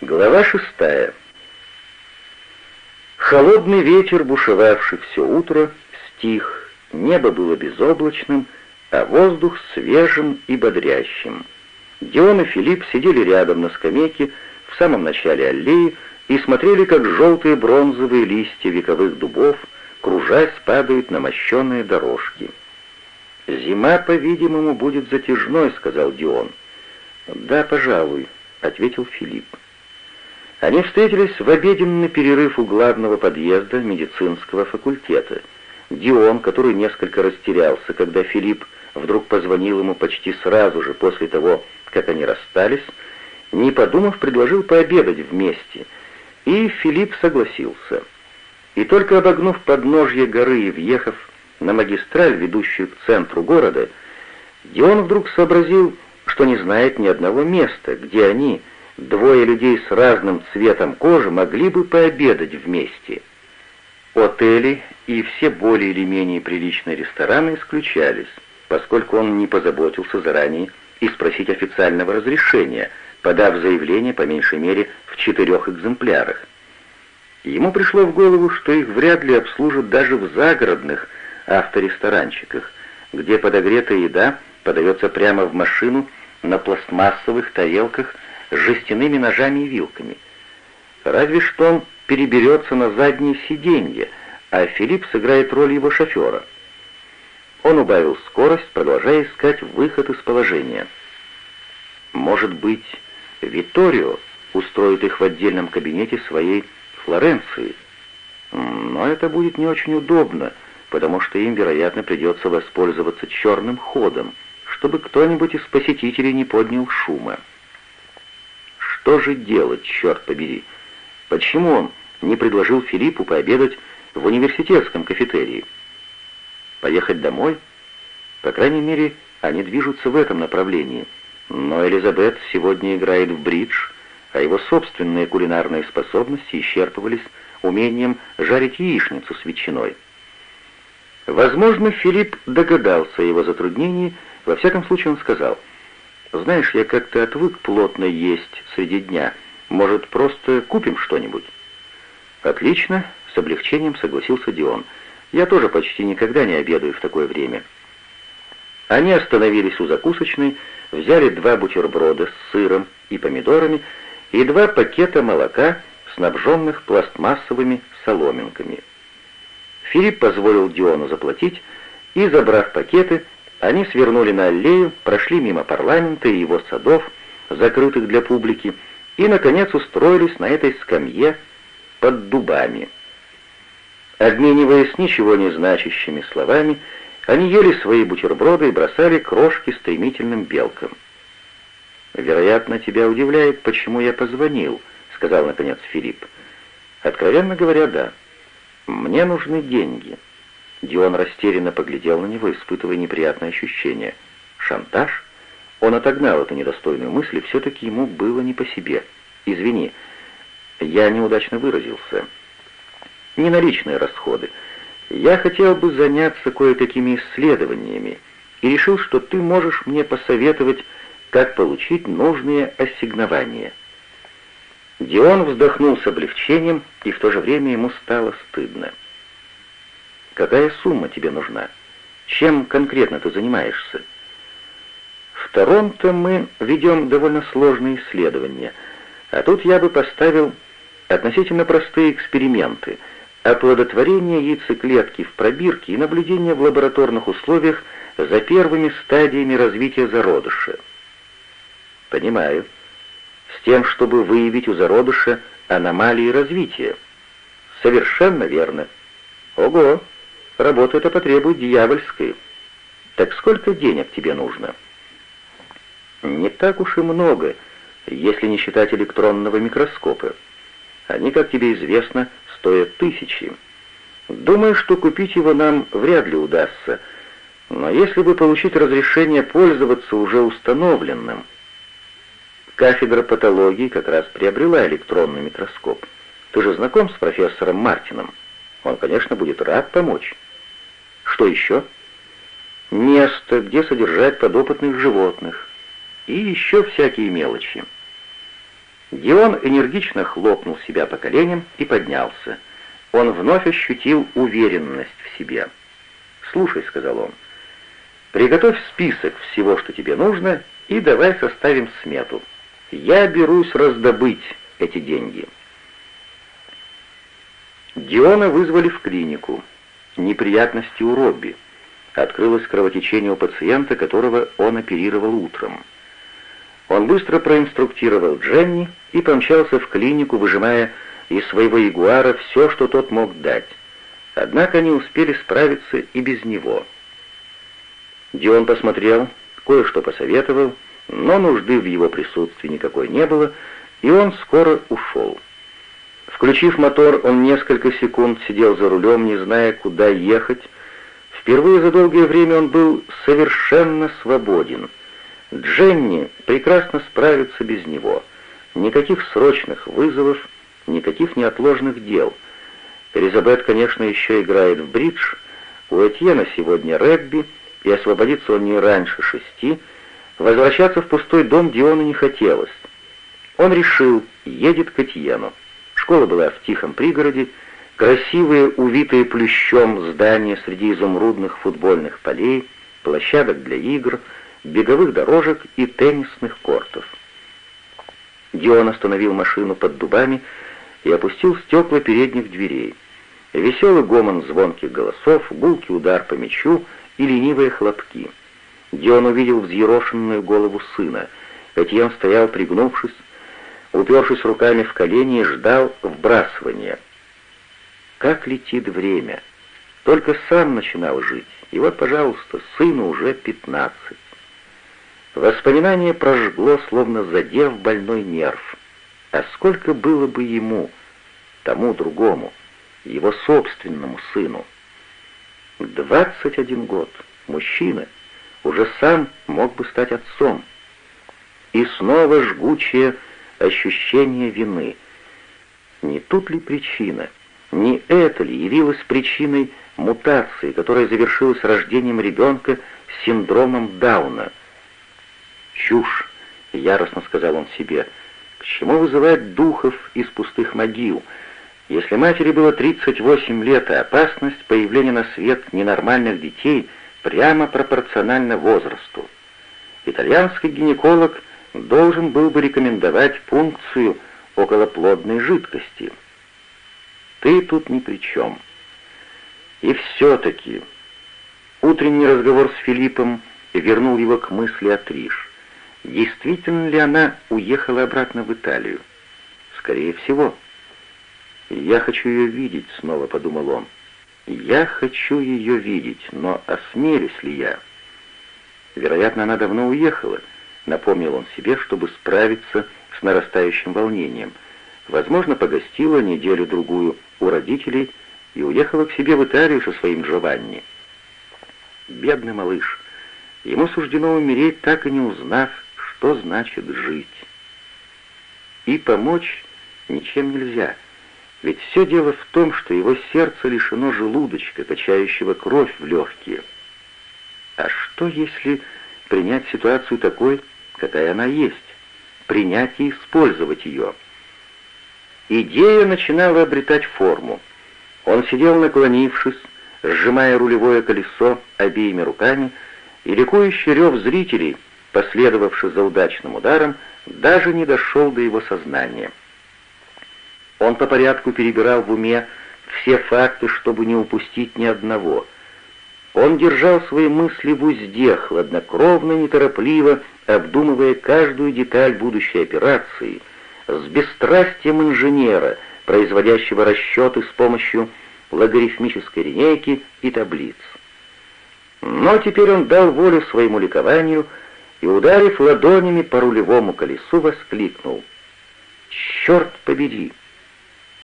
Глава шестая. Холодный ветер, бушевавший все утро, стих, небо было безоблачным, а воздух свежим и бодрящим. Дион и Филипп сидели рядом на скамейке в самом начале аллеи и смотрели, как желтые бронзовые листья вековых дубов, кружась, падают на мощенные дорожки. «Зима, по-видимому, будет затяжной», — сказал Дион. «Да, пожалуй», — ответил Филипп. Они встретились в обеденный перерыв у главного подъезда медицинского факультета. Дион, который несколько растерялся, когда Филипп вдруг позвонил ему почти сразу же после того, как они расстались, не подумав, предложил пообедать вместе, и Филипп согласился. И только обогнув подножье горы и въехав на магистраль, ведущую к центру города, Дион вдруг сообразил, что не знает ни одного места, где они, двое людей с разным цветом кожи могли бы пообедать вместе. Отели и все более или менее приличные рестораны исключались, поскольку он не позаботился заранее и спросить официального разрешения, подав заявление по меньшей мере в четырех экземплярах. Ему пришло в голову, что их вряд ли обслужат даже в загородных авторесторанчиках, где подогретая еда подается прямо в машину на пластмассовых тарелках с жестяными ножами и вилками. Разве что он переберется на заднее сиденье, а Филипп сыграет роль его шофера. Он убавил скорость, продолжая искать выход из положения. Может быть, Виторио устроит их в отдельном кабинете своей Флоренции. Но это будет не очень удобно, потому что им, вероятно, придется воспользоваться черным ходом, чтобы кто-нибудь из посетителей не поднял шума. Что же делать, черт побери? Почему он не предложил Филиппу пообедать в университетском кафетерии? Поехать домой? По крайней мере, они движутся в этом направлении. Но Элизабет сегодня играет в бридж, а его собственные кулинарные способности исчерпывались умением жарить яичницу с ветчиной. Возможно, Филипп догадался о его затруднении, во всяком случае он сказал — знаешь, я как-то отвык плотно есть среди дня. Может, просто купим что-нибудь?» «Отлично», — с облегчением согласился Дион. «Я тоже почти никогда не обедаю в такое время». Они остановились у закусочной, взяли два бутерброда с сыром и помидорами и два пакета молока, снабженных пластмассовыми соломинками. Филипп позволил Диону заплатить, и, забрав пакеты, они свернули на аллею, прошли мимо парламента и его садов, закрытых для публики, и, наконец, устроились на этой скамье под дубами. Обмениваясь ничего не значащими словами, они ели свои бутерброды и бросали крошки стремительным белкам. «Вероятно, тебя удивляет, почему я позвонил», — сказал, наконец, Филипп. «Откровенно говоря, да. Мне нужны деньги». Дион растерянно поглядел на него, испытывая неприятное ощущение. «Шантаж?» Он отогнал эту недостойную мысль, и все-таки ему было не по себе. «Извини, я неудачно выразился. Не наличные расходы. Я хотел бы заняться кое-какими исследованиями и решил, что ты можешь мне посоветовать, как получить нужные ассигнования». Дион вздохнул с облегчением, и в то же время ему стало стыдно. Какая сумма тебе нужна? Чем конкретно ты занимаешься? В Торонто мы ведем довольно сложные исследования, а тут я бы поставил относительно простые эксперименты оплодотворение яйцеклетки в пробирке и наблюдение в лабораторных условиях за первыми стадиями развития зародыша. Понимаю. С тем, чтобы выявить у зародыша аномалии развития. Совершенно верно. Ого! Работа это потребует дьявольской. Так сколько денег тебе нужно? Не так уж и много, если не считать электронного микроскопа. Они, как тебе известно, стоят тысячи. Думаю, что купить его нам вряд ли удастся, но если бы получить разрешение пользоваться уже установленным... Кафедра патологии как раз приобрела электронный микроскоп. Ты же знаком с профессором Мартином? Он, конечно, будет рад помочь. Что еще? Место, где содержать подопытных животных. И еще всякие мелочи. Дион энергично хлопнул себя по коленям и поднялся. Он вновь ощутил уверенность в себе. «Слушай», — сказал он, — «приготовь список всего, что тебе нужно, и давай составим смету. Я берусь раздобыть эти деньги». Диона вызвали в клинику. Неприятности у Робби. Открылось кровотечение у пациента, которого он оперировал утром. Он быстро проинструктировал Дженни и помчался в клинику, выжимая из своего ягуара все, что тот мог дать. Однако они успели справиться и без него. Дион посмотрел, кое-что посоветовал, но нужды в его присутствии никакой не было, и он скоро ушел. Включив мотор, он несколько секунд сидел за рулем, не зная, куда ехать. Впервые за долгое время он был совершенно свободен — Дженни прекрасно справится без него. Никаких срочных вызовов, никаких неотложных дел. Элизабет, конечно, еще играет в бридж. У Этьена сегодня регби, и освободиться он не раньше шести. Возвращаться в пустой дом Диону не хотелось. Он решил, едет к Этьену. Школа была в тихом пригороде, красивые, увитые плющом здания среди изумрудных футбольных полей, площадок для игр — беговых дорожек и теннисных кортов. Дион остановил машину под дубами и опустил стекла передних дверей. Веселый гомон звонких голосов, гулкий удар по мячу и ленивые хлопки. Дион увидел взъерошенную голову сына. Этьен стоял, пригнувшись, упершись руками в колени ждал вбрасывания. Как летит время! Только сам начинал жить, и вот, пожалуйста, сыну уже пятнадцать. Воспоминание прожгло, словно задев больной нерв. А сколько было бы ему, тому другому, его собственному сыну? Двадцать один год, мужчина, уже сам мог бы стать отцом. И снова жгучее ощущение вины. Не тут ли причина? Не это ли явилось причиной мутации, которая завершилась рождением ребенка с синдромом Дауна — «Чушь!» — яростно сказал он себе. «К чему вызывать духов из пустых могил? Если матери было 38 лет, а опасность появления на свет ненормальных детей прямо пропорциональна возрасту. Итальянский гинеколог должен был бы рекомендовать пункцию околоплодной жидкости. Ты тут ни при чем. И все-таки утренний разговор с Филиппом вернул его к мысли о Триш. Действительно ли она уехала обратно в Италию? Скорее всего. «Я хочу ее видеть», — снова подумал он. «Я хочу ее видеть, но осмелюсь ли я?» Вероятно, она давно уехала, напомнил он себе, чтобы справиться с нарастающим волнением. Возможно, погостила неделю-другую у родителей и уехала к себе в Италию со своим Джованни. Бедный малыш. Ему суждено умереть, так и не узнав, что значит жить. И помочь ничем нельзя, ведь все дело в том, что его сердце лишено желудочка, качающего кровь в легкие. А что, если принять ситуацию такой, какая она есть, принять и использовать ее? Идея начинала обретать форму. Он сидел наклонившись, сжимая рулевое колесо обеими руками, и ликующий рев зрителей — последовавший за удачным ударом, даже не дошел до его сознания. Он по порядку перебирал в уме все факты, чтобы не упустить ни одного. Он держал свои мысли в узде, хладнокровно, неторопливо, обдумывая каждую деталь будущей операции, с бесстрастием инженера, производящего расчеты с помощью логарифмической линейки и таблиц. Но теперь он дал волю своему ликованию, и, ударив ладонями по рулевому колесу, воскликнул. «Черт побери!